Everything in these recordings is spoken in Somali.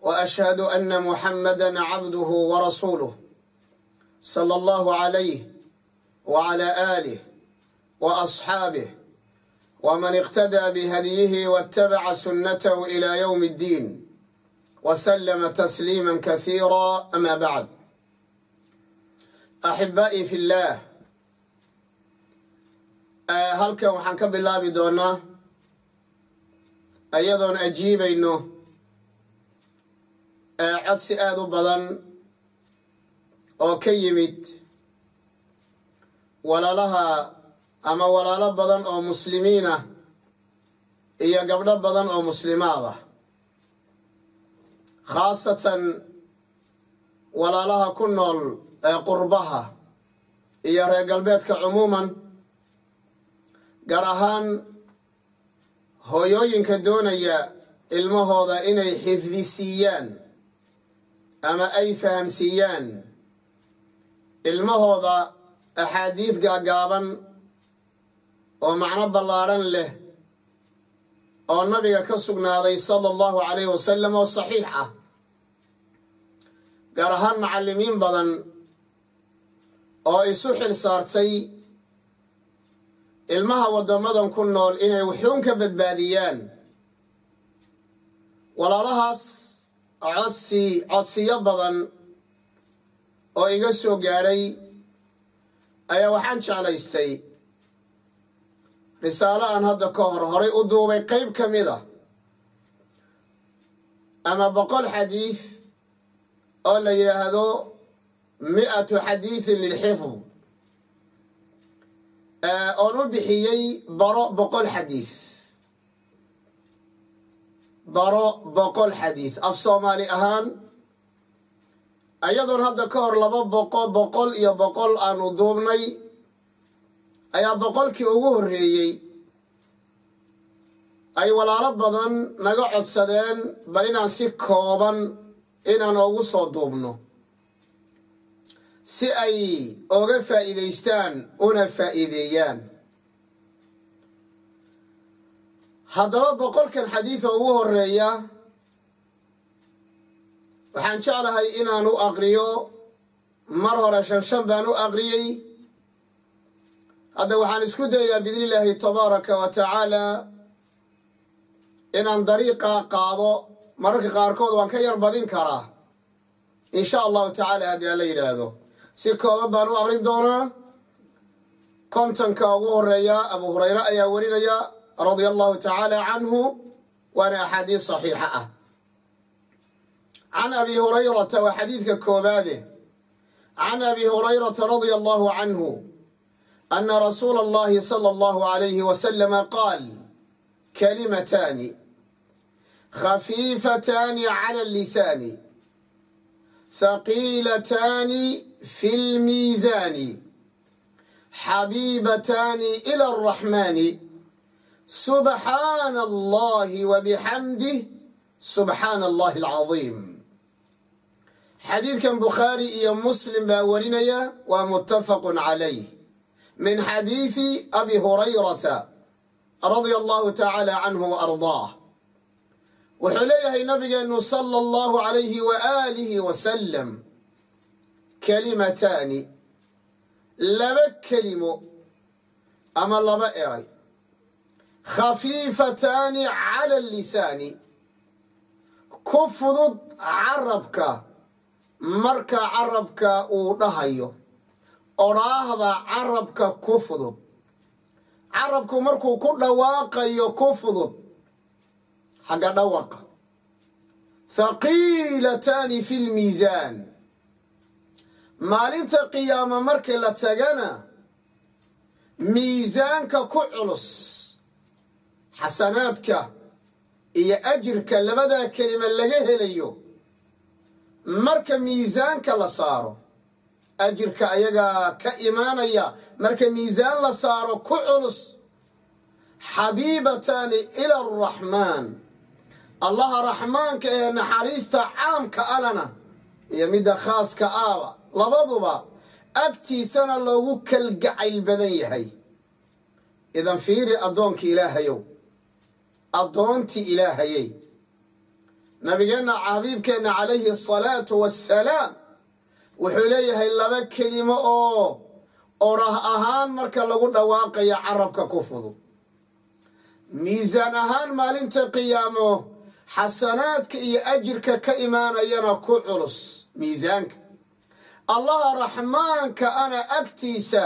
واشهد ان محمدا عبده ورسوله صلى الله عليه وعلى اله واصحابه ومن اقتدى بهديه واتبع سنته الى يوم الدين وسلم تسليما كثيرا اما بعد احبائي في الله halkan waxaan ka bilaabi doonaa ayadoon ajiibayno codsi aada u badan oo ka yimid walaalaha ama walaalo badan oo muslimiin iyo gabdho badan oo muslimaad ah. Khaasatan walaalaha ku nool ee qurbaha iyo reer galbeedka cumuuman gaar ahaan hooyooyinka doonaya ilmahooda inay xifdisiiyaan ama ay fahamsiiyaan. Ilmahooda axaadiid gaagaaban oo macno ballaadhan leh oo nabiga ka sugnaaday sala allahu calayhi wasalam oo saxiix ah gaar ahaan macallimiin badan oo isu xil saartay ilmaha waddamadan ku nool inay wuxuun ka badbaadiyaan. Walaalahaas codsi codsiyo badan oo iga soo gaadhay ayaa waxaan jeclaystay risaalo aan hadda ka hor horay u duubay qeyb ka mid a ama boqol xadiid oo la yidhaahdo mi'atu xadiidin lilxifd oon u bixiyey baro boqol xadiid baro boqol xadiid af soomaali ahaan ayadoon hadda ka hor laba boqol boqol iyo boqol aanu duubnay ayaa boqolkii ugu horreeyey. Ay walaalo badan naga codsadeen bal inaan si kooban inaan ugu soo duubno. Si ay oga faa'iidaystaan una faa'iideeyaan haddaba boqolkan xadiida ugu horreeya waxaan jeclahay inaan u aqriyo. Mar hore shan shan baan u aqriyey. Hadda waxaan isku dayayaa biidni illaahi tabaaraka wa tacaala inaan dariiqa qaado. Mararka qaarkood waan ka yar badin karaa. In sha allahu tacaala haddii aan yidhaahdo. Si kooban baan u aqrin doonaa. Kontonka ugu horreeya abu hurayre ayaa warinaya radia allahu tacaala canhu waana axaadiis saxiixa ah. Can abi hurayrata waa xadiidka koobaade. Can abi hurayrata radia allahu canhu ana rasuula allahi sala allahu alayhi wasalama qaal kalimataani khafiifataani cala allisaani thaqiilataani fi lmiisaani xabiibataani ila alraxmaani subxaana allahi wabixamdih subxaana allahi alcadiim xadiidkan bukhaari iyo muslim baa warinaya waa muttafaqun calayh min xadiidi abi hurayrata radia allahu tacaala canhu wa ardaah. Wuxuu leeyahay nabigeennu sala allahu calayhi wa aalihi wasalam kalimataani laba kelimo ama laba eray khafiifataani cala allisaani ku fudud carabka. Marka carabka uu dhahayo odhaahda carabka ku fudud. Carabku markuu ku dhawaaqayo ku fudud. Xagga dhawaqa. Thaqiilataani fi lmiisaan maalinta qiyaama markii la tagana miisaanka ku culus xasanaadka iyo ajirka labadaa kelima laga helayo marka miisaanka la saaro ajirka ayagaa ka imaanaya marka miisaan la saaro ku culus xabiibataani ila araxmaan allaha raxmaanka ee naxariista caamka alana iyo midda khaaska aaba labaduba agtiisana loogu kalgacayl badan yahay. Idan fiiri addoonka ilaahayow addoontii ilaahayey nabigeenna xabiibkeenna calayhi asalaatu wassalaam wuxuu leeyahay laba kelimo oo orah ahaan marka lagu dhawaaqayo carabka ku fudud miisaan ahaan maalinta qiyaamo xasanaadka iyo ajirka ka imaanayana ku culus miisaanka. Allaha raxmaanka ana agtiisa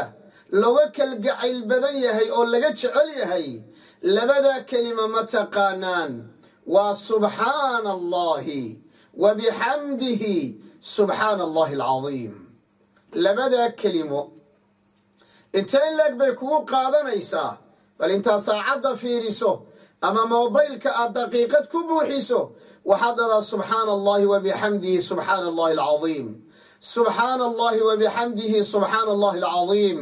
looga kalgacayl badan yahay oo laga jecel yahay labadaa kelima ma taqaanaan. Waa subxaana allahi wa bixamdihi subxaana allahi alcadiim labadaa kelimo. Intee in leeg bay kugu qaadanaysaa? Bal intaad saacadda fiiriso ama mobaylka aad daqiiqad ku buuxiso waxaad dhadaa subxaana allahi wa bixamdihi subxaana allahi alcadiim subxaana allahi wa bixamdihi subxaana allahi alcadiim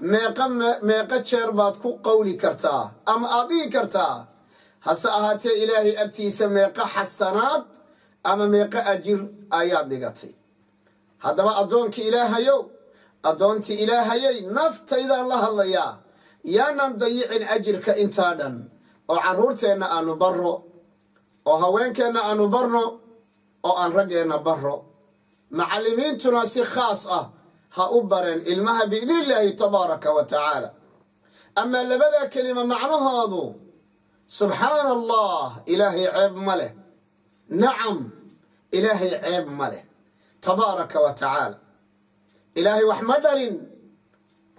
meeqa meeqo jeer baad ku qowli kartaa ama aad dhihi kartaa hase ahaatee ilaahay agtiisa meeqo xasanaad ama meeqo ajir ayaad dhigatay. Haddaba addoonka ilaahayow addoontii ilaahayay naftaydaan la hadlayaa. Yaanan dayicin ajirka intaa dhan oo carruurteenna aanu barro oo haweenkeenna aanu barno oo aan raggeenna barro. Macallimiintuna si khaas ah ha u bareen ilmaha biidni illaahi tabaaraka wa tacaala. Amaa labadaa kelima macnahoodu subxaana allah ilaahay ceeb ma leh. Nacam ilaahay ceeb ma leh. Tabaaraka wa tacaala. Ilaahay wax ma dhalin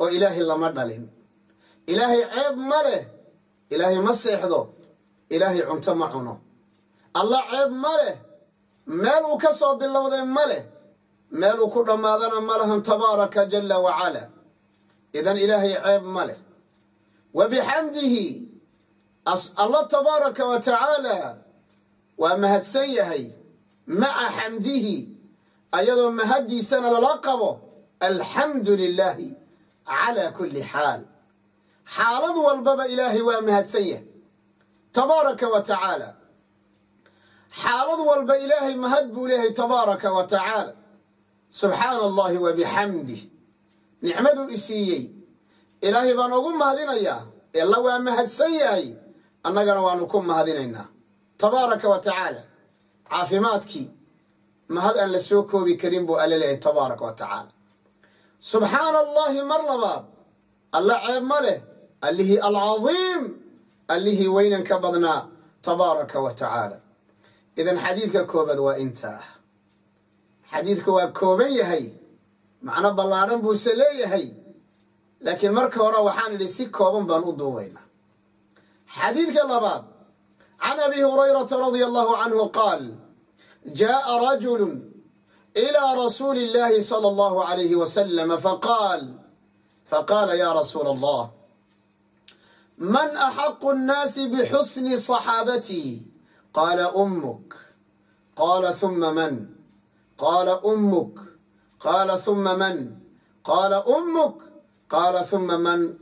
oo ilaahay lama dhalin. Ilaahay ceeb ma leh ilaahay ma seexdo ilaahay cunto ma cuno. Allah ceeb ma leh meel uu ka soo bilowday ma leh meel uu ku dhammaadana ma lahan tabaaraka jalla wacala. Idan ilaahay ceeb ma leh. Wa bixamdihi allah tabaaraka wa tacaala waa mahadsan yahay maca xamdihi ayadoo mahaddiisana lala qabo alxamdu lilaahi calaa kulli xaal. Xaalad walbaba ilaahay waa mahadsan yahay. Tabaaraka wa tacaala. Xaalad walba ilaahay mahad buu leeyahay tabaaraka wa tacaala subxaana allahi wa bixamdih nicmaduu isiiyey ilaahay baan ugu mahadinayaa. Alla waa mahadsan yahay. Annagana waanu ku mahadinaynaa. Tabaaraka wa tacaala. Caafimaadkii. Mahad aan la soo koobi karin buu alla leeyahay tabaaraka wa tacaala. Subxaana allahi mar labaad. Alla ceeb ma leh. Allihii alcadiim. Allihii weynanka badnaa. Tabaaraka wa tacaala. Idan xadiidka koobaad waa intaa xadiidku waa kooban yahay macno ballaadhan buuse leeyahay laakiin marka hore waxaan idhi si kooban baan u duubaynaa xadiidka labaad can abi hurayrata radia allahu canhu qaal jaءa rajulu إلى رسول الله صلى الله عليه وسلم فقال فقال يا رسول الله من أحق الناس بحسن صحابتي قال أمك قال ثم من قال أمك قال ثم من قال أمك قال ثم من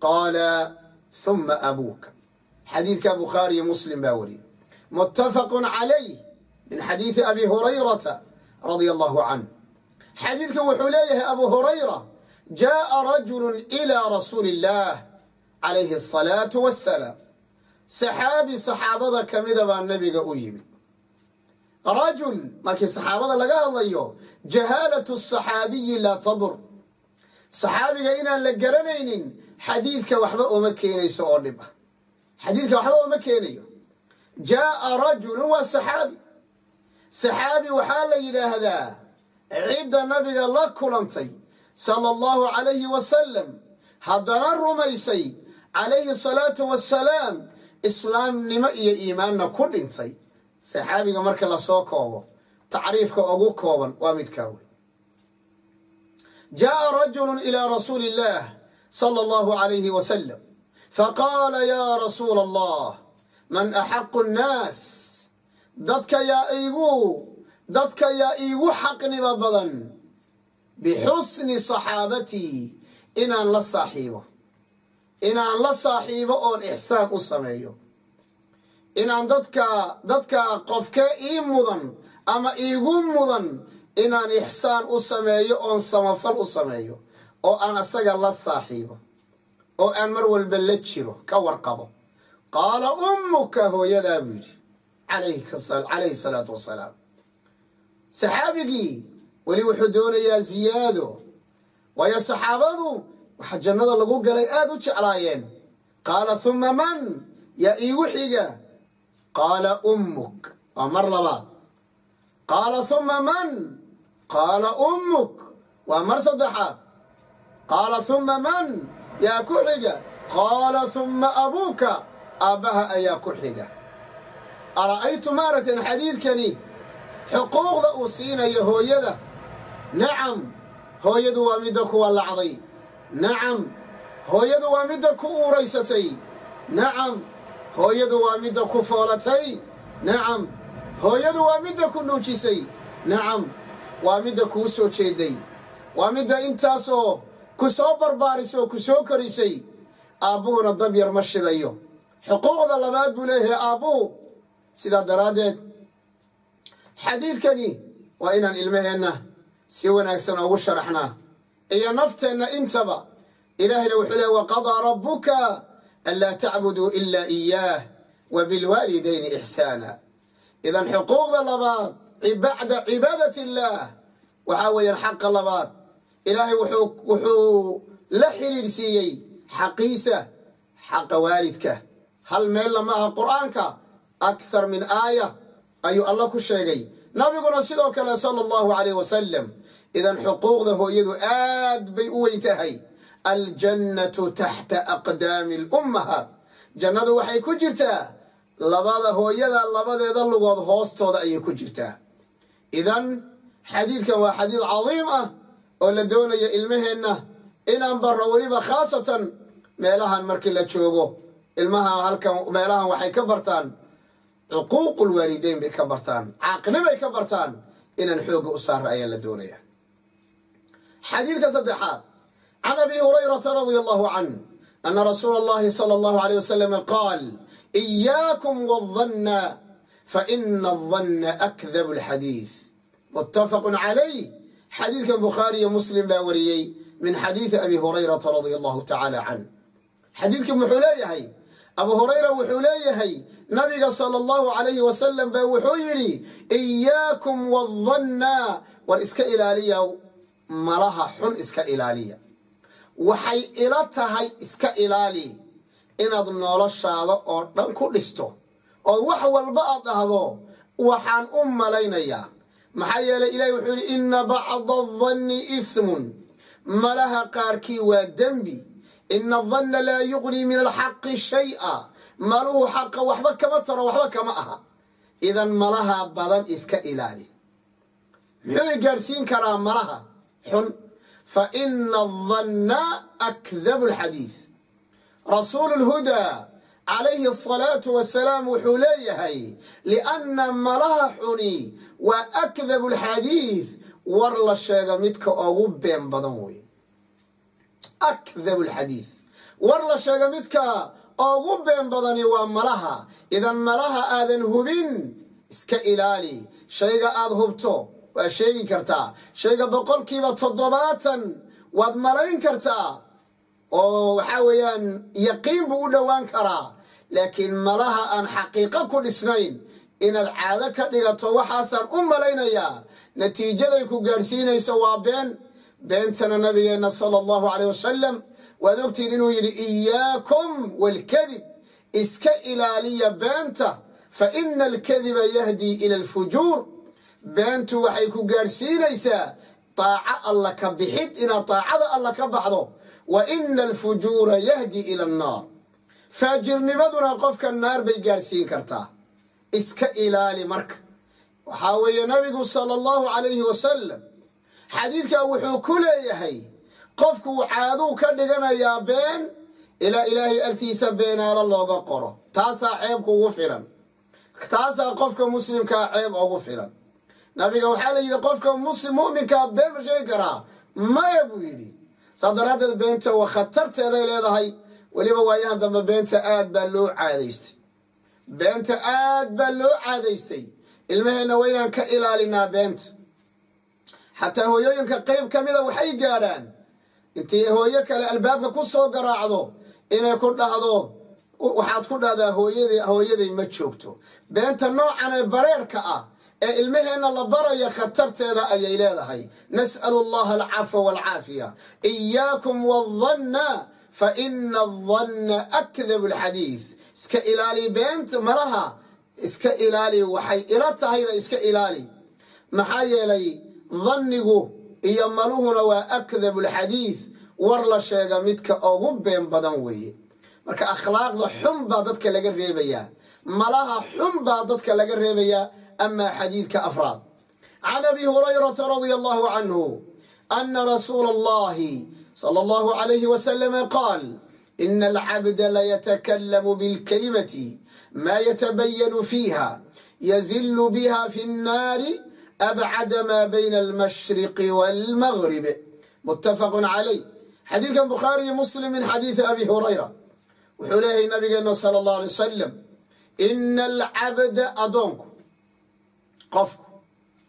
قال ثم أبوك حديث بخاري مسلم باوري متفق عليه من حديث أبي هريرة رضي الله عنه حديثك وحليه أبو هريرة جاء رجل إلى رسول الله عليه الصلاة والسلام rajul markii saxaabada laga hadlayo jahaalatu saxaabiyi laa tadur saxaabiga inaan la garanaynin xadiidka waxba ooma keenayso oo dhib ah. xadiidka waxba ooma keenayo. jaaa rajulun waa saxaabi. saxaabi waxaa la yidhaahdaa cidda nabiga la kulantay sala allahu calayhi wasalam haddana rumaysay calayhi salaatu wasalaam islaamnimo iyo iimaanna ku dhintay saxaabiga marka la soo koobo tacriifka ugu kooban waa midkaa wey jaءa rajulu ilaa rasuuli اllah sala allahu calayhi wasalam faqaala ya rasuula allah man axaqu nnaas? Dadka yaa igu dadka yaa iigu xaqnimo badan bixusni saxaabatii inaan la saaxiibo. Inaan la saaxiibo oon ixsaan u sameeyo inaan dadka dadka qofkee ii mudan ama iigu mudan inaan ixsaan u sameeyo oon samafal u sameeyo oo aan asaga la saaxiibo oo aan mar walba la jiro ka warqabo. Qaala ummuka hooyadaa buu yidhi calayhi salaatu wasalaam saxaabigii weli wuxuu doonayaa ziyaado. Waayo saxaabadu waxaa jannada lagu galay aada u jeclaayeen. Qaala humma man yaa iigu xiga qaala ummuk waa mar labaad qaala humma man qaala ummuk waa mar saddexaad qaala humma man yaa ku xiga qaala humma abuuka aabbaha ayaa ku xiga ara'aytu maaragteen xadiidkani xuquuqda uu siinayo hooyada nacam hooyadu waa midda kuwa lacday nacam hooyadu waa midda ku uuraysatay nacam hooyadu waa midda ku foolatay nacam hooyadu waa midda ku nuujisay nacam waa midda kuu soo jeeday waa midda intaasoo ku soo barbaarisay oo ku soo korisay aabbuhuna dab yar ma shidayo. Xuquuqda labaad buu leeyahay aabbuhu sidaa daraaddeed xadiidkani waa inaan ilmaheenna si wanaagsan ugu sharaxnaa. Iyo nafteenna intaba ilaahayna wuxuu leey waqadaa rabbuka anlaa tacbuduu ilaa iyaah wa bilwaalidayni ixsaana idan xuquuqda labaad bacda cibaadat illaah waxaa weeyaan xaqa labaad ilaahay wuxuu la xidhiidhsiiyey xaqiisa xaqa waalidka hal meel lama aha qur'aanka akhar min aaya ayuu alla ku sheegay nabiguna sidoo kale sala allahu calayh wasalam idan xuquuqda hooyadu aad bay u weyn aljannatu taxta aqdaami alummahaat jannadu waxay ku jirtaa labada hooyada labadeeda lugood hoostooda ayay ku jirtaa. Idan xadiidkan waa xadiid cadiim ah oo la doonayo ilmaheenna inaan barro weliba khaasatan meelahan markii la joogo. Ilmaha halkan meelahan waxay ka bartaan cuquuqul waalideyn bay ka bartaan caaqnibay ka bartaan inaan xoogga u saara ayaa la doonaya xadiidka saddexaad can abi hurayrata radia allahu canh ana rasuula allahi sala allahu aleyh wasalam qaal iyaakum wadanna faina adanna akdabu alxadiid muttafaqun calayh xadiidkan bukhaari iyo muslim baa wariyey min xadiidi abi hurayrata radia allahu tacaala canh xadiidkan muxuu leeyahay abu hurayra wuxuu leeyahay nabiga sala allahu calayhi wasalam baa wuxuu yidhi iyaakum wadanna war iska ilaaliya malaha xun iska ilaaliya waxay ila tahay iska ilaali inaad noloshaada oo dhan ku dhisto. Oo wax walba aad dhahdo waxaan u malaynayaa. Maxaa yeelay ilaahi wuxuu yidhi inna bacda adanni iimun malaha qaarkii waa dembi. Inna adanna laa yuqnii min alxaqi shay-a. Maluhu xaqa waxba kama taro waxba kama aha. Idan malaha badan iska ilaali. Muxuu i gaadhsiin karaa malaha? Xun ina adanna akdabu alxadiid rasuulu lhudaa calayhi asalaatu wasalaam wuxuu leeyahay lianna malaha xuni waa akdabu alxadiid war la sheega midka ugu been badan wey akdabu alxadiid war la sheega midka ugu been badani waa malaha idan malaha aadan hubin iska ilaali shayga aad hubto waa sheegi kartaa shayga boqolkiiba toddobaatan waad malayn kartaa oo waxaa weeyaan yaqiin buu u dhowaan karaa. Laakiin malaha aan xaqiiqo ku dhisnayn inaad caado ka dhigato waxaasaan u malaynayaa. Natiijaday ku gaadhsiinayso waa been. Beentana nabigeenna sala allahu caleyh wasalam waad ogtihiin inuu yidhi iyaakum waalkadib iska ilaaliya beenta fa ina alkadiba yahdii ila alfujuur beentu waxay ku gaadhsiinaysaa daaco alla ka bixid inaad daacada alla ka baxdo. Wa ina alfujuura yahdi ila annaar. Faajirnimaduna qofka naar bay gaadhsiin kartaa. Iska ilaali marka. Waxaa weeye nabigu sala allahu calayhi wasalam xadiidkan wuxuu ku leeyahay qofkuu caaduu ka dhiganayaa been ilaa ilaahay agtiisa beenaalo looga qoro. Taasaa ceeb kugu filan. Taasaa qofka muslimkaa ceeb ugu filan nabiga waxaa la yidhi qofka muslim mu'minkaa been ma sheegi karaa maya buu yidhi. Saa daraaddeed beenta waa khatarteeday leedahay. Weliba waayahan dambe beenta aad baa loo caadaystay. Beenta aad baa loo caadaystay. Ilmaheenna waa inaan ka ilaalinaa beenta. Xataa hooyooyinka qayb ka mida waxay gaadhaan. Intay hooyo kale albaabka ku soo garaacdo inay ku dhahdo waxaad ku dhahdaa hooyada hooyaday ma joogto. Beenta noocan ee bareerhka ah ee ilmaheenna la baraya khatarteeda ayay leedahay. Nas'alu allaha alcafwa waalcaafiya iyaakum wadanna fa ina adanna akdabu alxadiid iska ilaali beenta malaha iska ilaali waxay ila tahayda iska ilaali. Maxaa yeelay dannigu iyo maluhuna waa akdabu alxadiid war la sheega midka ugu been badan weeye. Marka akhlaaqda xun baa dadka laga reebayaa. Malaha xun baa dadka laga reebayaa amaa xadiidka afraad can abi hurayrata radia allahu canhu ana rasuula allahi sala allahu alayhi wasalama qaal ina alcabda layatakallamu bilkalimati ma yatabayanu fiiha yazilu biha fi nnaari abcada ma bayna almashriqi waalmagrib muttafaqun calayh xadiidkan bukhaari iyo muslim min xadiidi abi hurayra wuxuu leeyahay nabigeena sala allahu alay wasalam ina alcabda adoonku qofku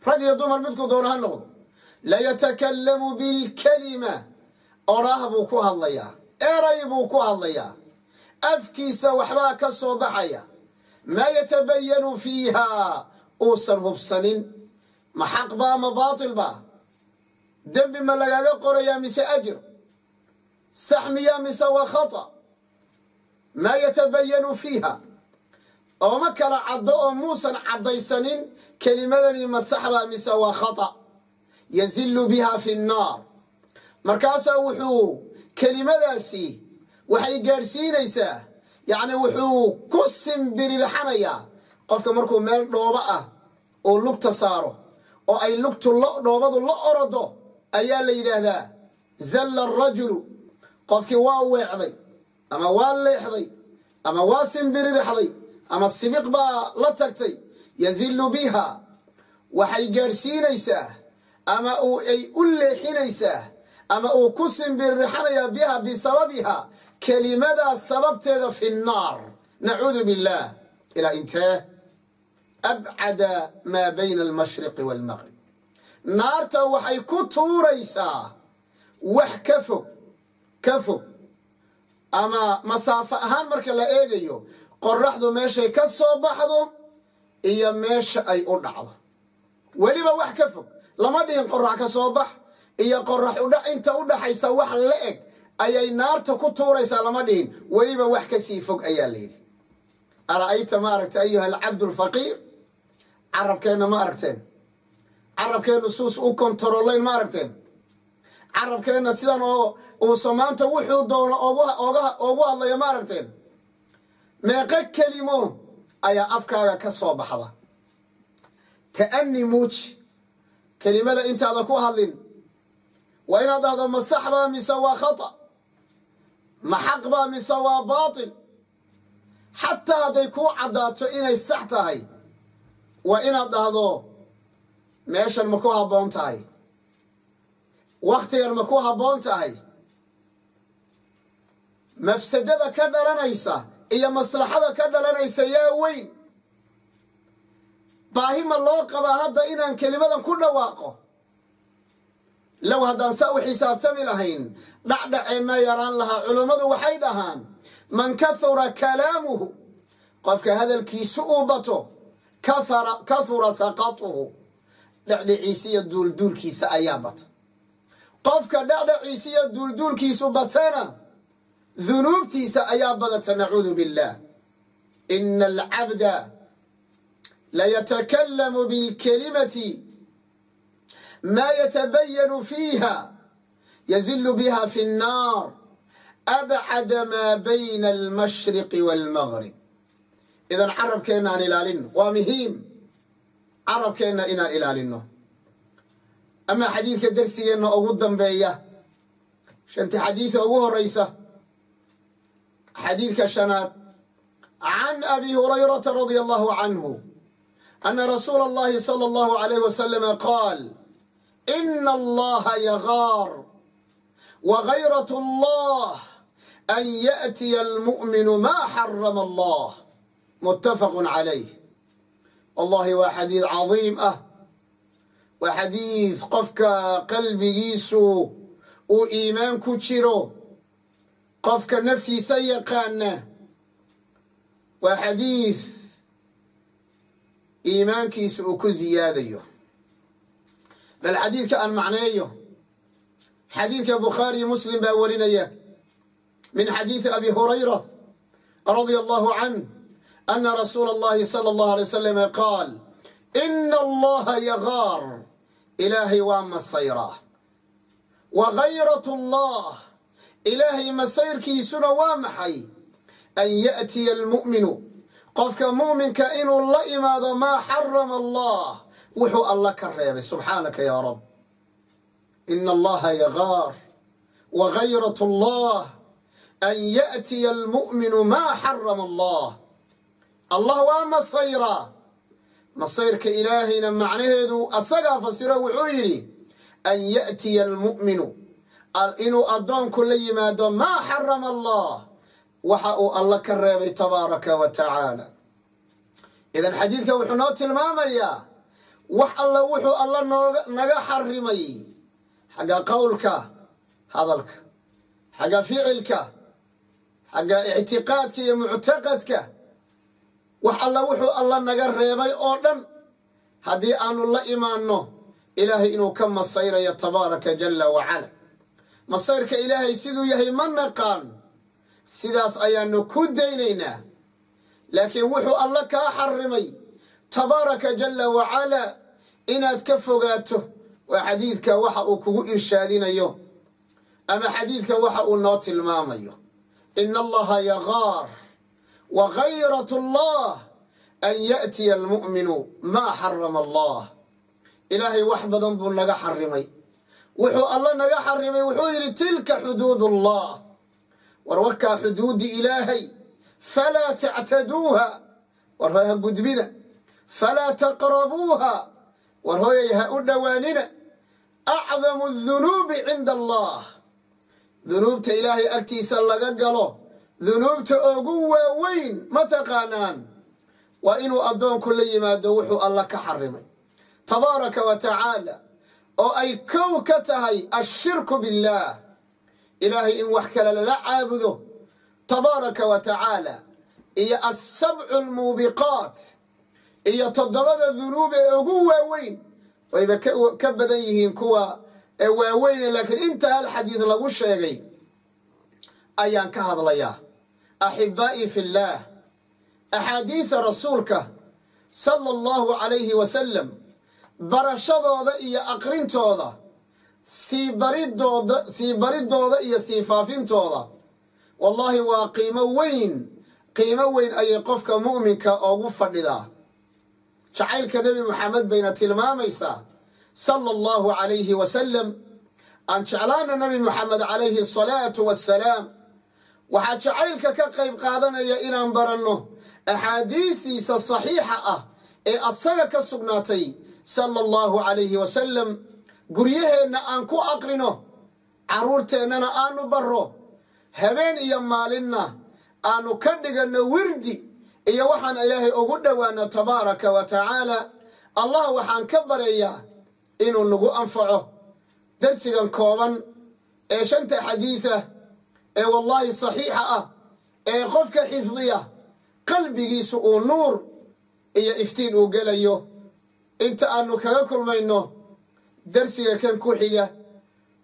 rag iyo dumar midkuu doono ha noqdo layatakallamu bilkalima odhaah buu ku hadlayaa eray buu ku hadlayaa afkiisa waxbaa ka soo baxaya maa yatabayanu fiiha uusan hubsanin ma xaq baa ma baatil baa dembi ma lagaaga qorayaa mise ajir sax miyaa mise waa khata maa yatabayanu fiiha ooma kala caddo oo muusan caddaysanin kelimadani ma saxbaa mise waa khata yazillu biha fi nnaar. Markaasaa wuxuu kelimadaasi waxay gaadhsiinaysaa yacni wuxuu ku simbirirxanayaa qofka markuu meel dhoobo ah uu lugta saaro oo ay lugtu dhoobadu la orodo ayaa la yidhaahdaa zalla arajulu qofkii waa weecday ama waa leexday ama waa simbiririxday ama sibiq baa la tagtay yazillu biha. Waxay gaadhsiinaysaa ama uu ay u leexinaysaa ama uu ku simbiririxanayaa biha bisababiha kelimadaas sababteeda fi nnaar nacuudu billaah. Ilaa intee? Abcada maa bayna almashriqi waalmaqrib naarta waxay ku tuuraysaa wax ka fog ka fog. Ama masaafo ahaan marka la eegayo qoraxdu meeshay ka soo baxdo iyo meesha ay u dhacdo. Weliba wax ka fog. Lama dhihin qorax ka soo bax iyo qorax udha inta u dhaxaysa wax la eg ayay naarta ku tuuraysaa. Lama dhihin. Weliba wax ka sii fog ayaa la yidhi. Ara'ayta ma aragta ayuha alcabdu alfaqiir carabkeenna ma aragteen. Carabkeenna suus u kontaroolayn ma aragteen. Carabkeenna sidan oo uusa maanta wuxuu doono oogu hadlaya ma aragteen meeqo kelimo ayaa afkaaga ka soo baxda. Ta'ani muuji kelimada intaada ku hadlin. Waa inaad dhahdo ma sax baa mise waa khata? Ma xaq baa mise waa baatil? Xataa hadday kuu caddaato inay sax tahay waa inaad dhahdo meeshan ma ku habboon tahay. Wakhtigan ma ku habboon tahay. Mafsadada ka dhalanaysa iyo maslaxada ka dhalanaysa yaa weyn. Baahi ma loo qabaa hadda inaan kelimadan ku dhawaaqo? Low haddaan saa u xisaabtami lahayn dhacdhaceenna yaraan lahaa culummadu waxay dhahaan man kahura kalaamuhu qofka hadalkiisu uu bato kahura saqatuhu dhecdhiciisa iyo duulduulkiisa ayaa bata. Qofka dhecdhaciisa iyo duulduulkiisu batana dunuubtiisa ayaa badata nacuudu billaah ina alcabda layatakallamu bilkalimati ma yatabayanu fiiha yazilu biha fi nnaar abcada maa bayna almashriqi waalmagrib idan carabkeenna aan ilaalino waa muhiim. Carabkeenna inaan ilaalino amaa xadiidka darsigeenna ugu dambeeya. Shanti xadiida ugu horeysa xadiidka shanaad can abi hurayrata radia allahu canhu ana rasuula allahi sala allahu alayh wasalama qaal ina allaha yagaar wagayrat allah an yaأtiya almu'minu maa xarama allah muttafaqu calayh wallahi waa xadiid cadiim ah waa xadiid qofka qalbigiisu uu iimaan ku jiro qofka naftiisa yaqaana waa xadiid iimaankiisa uu ku siyaadayo bal xadiidka aan macneeyo xadiidka bukhaariyo muslim baa warinaya min xadiidi abi hurayra radia allahu canh ana rasuula allahi sala allahu alay wasalam qaal ina allaha yagaar ilaahay waa masayraa wa ghayratu allah ilaahay masayrkiisuna waa maxay? An ya'tiya almu'minu. Qofka mu'minka inuu la imaado maa xarama allah wuxuu alla ka reebay. Subxaanaka yaa rab. Ina allaha yagaar wa gayrat allah. An ya'tiya almu'minu maa xarama allah. Allah waa masayra. Masayrka ilaahayna macnaheedu asagaa fasiro wuxuu yidhi an ya'tiya almu'minu inuu addoonku la yimaado maa xarama allah? Waxa uu alla ka reebay tabaaraka wa tacaala. Idan xadiidka wuxuu noo tilmaamayaa wax alla wuxuu alla naga xarimay xagga qowlka hadalka. Xagga ficilka xagga ictiqaadka iyo muctaqadka wax alla wuxuu alla naga reebay oo dhan. Haddii aanu la imaanno ilaahay inuu ka masayrayo tabaaraka jalla wacala masayrka ilaahay siduu yahay ma naqaan. Sidaas ayaanu ku daynaynaa. Laakiin wuxuu alla kaa xarimay tabaaraka jalla wacala inaad ka fogaato waa xadiidka waxa uu kugu irshaadinayo ama xadiidka waxa uu noo tilmaamayo. Ina allaha yagaar wa gayrat allah an yaأtiya almu'minu maa xarama allah. Ilaahay wax badan buu naga xarimay wuxuu alla naga xarimay wuxuu yidhi tilka xuduud allah war warkaa xuduudi ilaahay falaa tactaduuha. War hoy ha gudbina falaa taqrabuuha. War hooyay ha u dhowaanina acdamu dunuubi cinda allah. Dunuubta ilaahay agtiisa laga galo dunuubta ugu waaweyn ma taqaanaan. Waa inuu addoonku la yimaado wuxuu alla ka xarimay. Tabaaraka wa tacaala oo ay kow ka tahay ashirku billaah ilaahay in wax kale lala caabudo tabaaraka wa tacaala iyo asabcu almuubiqaat iyo toddobada dunuub ee ugu waaweyn wayba ka badan yihiin kuwa ee waaweyne laakiin inta hal xadiid lagu sheegay ayaan ka hadlayaa. Axibaa'i fi llaah axaadiida rasuulka sala allahu calayhi wasalam barashadooda iyo aqrintooda sii baridooda sii baridooda iyo sii faafintooda. Wallaahi waa qiimo weyn qiimo weyn ayay qofka mu'minka oogu fadhidaa. Jacaylka nebi moxamed bayna tilmaamaysaa sala allahu calayhi wasalam aan jeclaana nebi moxamed calayhi asalaatu wassalaam waxaa jacaylka ka qayb qaadanaya inaan baranno axaadiidiisa saxiixa ah ee asaga ka sugnaatay sala allahu calayhi wasalam guryaheenna aan ku aqrino carruurteennana aanu barro habeen iyo maalinna aanu ka dhiganno wirdi iyo waxaan ilaahay ugu dhowaano tabaaraka wa tacaala allah waxaan ka baryayaa inuu nagu anfaco. Darsigan kooban ee shanta xadiida ee wallaahi saxiixa ah ee qofka xifdiya qalbigiisu uu nuur iyo iftiin uu gelayo inta aanu kaga kulmayno darsiga kan ku xiga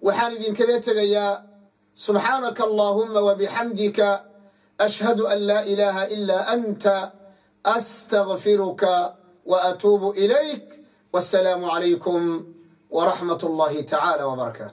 waxaan idinkaga tegayaa subxaanaka allaahumma wabixamdika ashhadu an laa ilaaha ilaa anta astagfiruka wa atuubu ilayk wassalaamu calaykum waraxmat allahi tacaala wbarakaatu